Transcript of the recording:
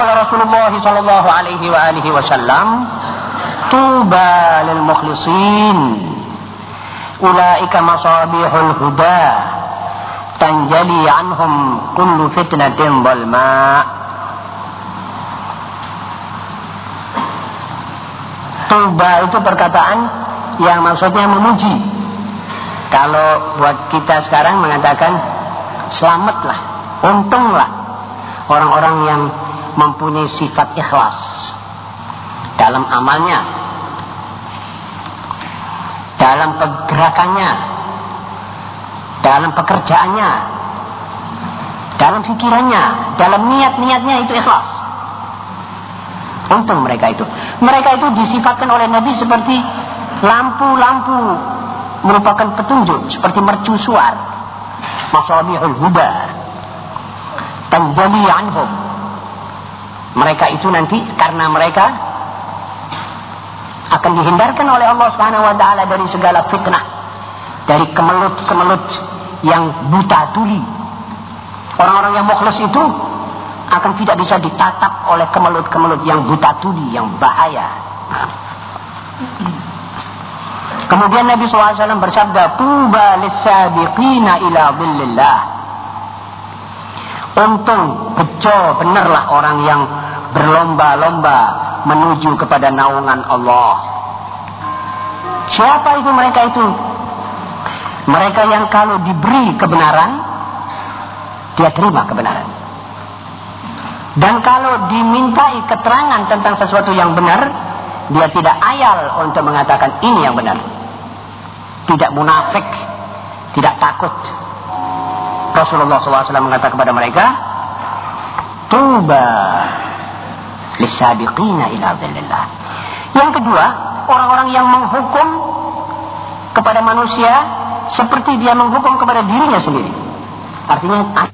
Rasulullah sallallahu alaihi wa alihi wasallam tuba lil mukhlisin. Ulaika masabihul huda. Tanjali anhum kullu fitnatin dhalma Tuba itu perkataan yang maksudnya memuji. Kalau buat kita sekarang mengatakan selamatlah, untunglah orang-orang yang mempunyai sifat ikhlas dalam amalnya, dalam pergerakannya, dalam pekerjaannya, dalam pikirannya, dalam niat-niatnya itu ikhlas. Untung mereka itu. Mereka itu disifatkan oleh Nabi seperti lampu-lampu merupakan petunjuk seperti mercusuar. Masabihul huda. Tanjali anhum. Mereka itu nanti karena mereka akan dihindarkan oleh Allah Subhanahu wa taala dari segala fitnah, dari kemelut-kemelut yang buta tuli. Orang-orang yang mukhlas itu akan tidak bisa ditatap oleh kemelut-kemelut yang buta tuli, yang bahaya. Kemudian Nabi SAW bersabda, Tuba lissabiqina ila dhillillah. Untung, bejo, benarlah orang yang berlomba-lomba menuju kepada naungan Allah. Siapa itu mereka itu? Mereka yang kalau diberi kebenaran, dia terima kebenaran. Dan kalau dimintai keterangan tentang sesuatu yang benar, dia tidak ayal untuk mengatakan ini yang benar. Tidak munafik, tidak takut. Rasulullah SAW mengatakan kepada mereka, Tuba lisabiqina ila dhillillah. Yang kedua, orang-orang yang menghukum kepada manusia seperti dia menghukum kepada dirinya sendiri. Artinya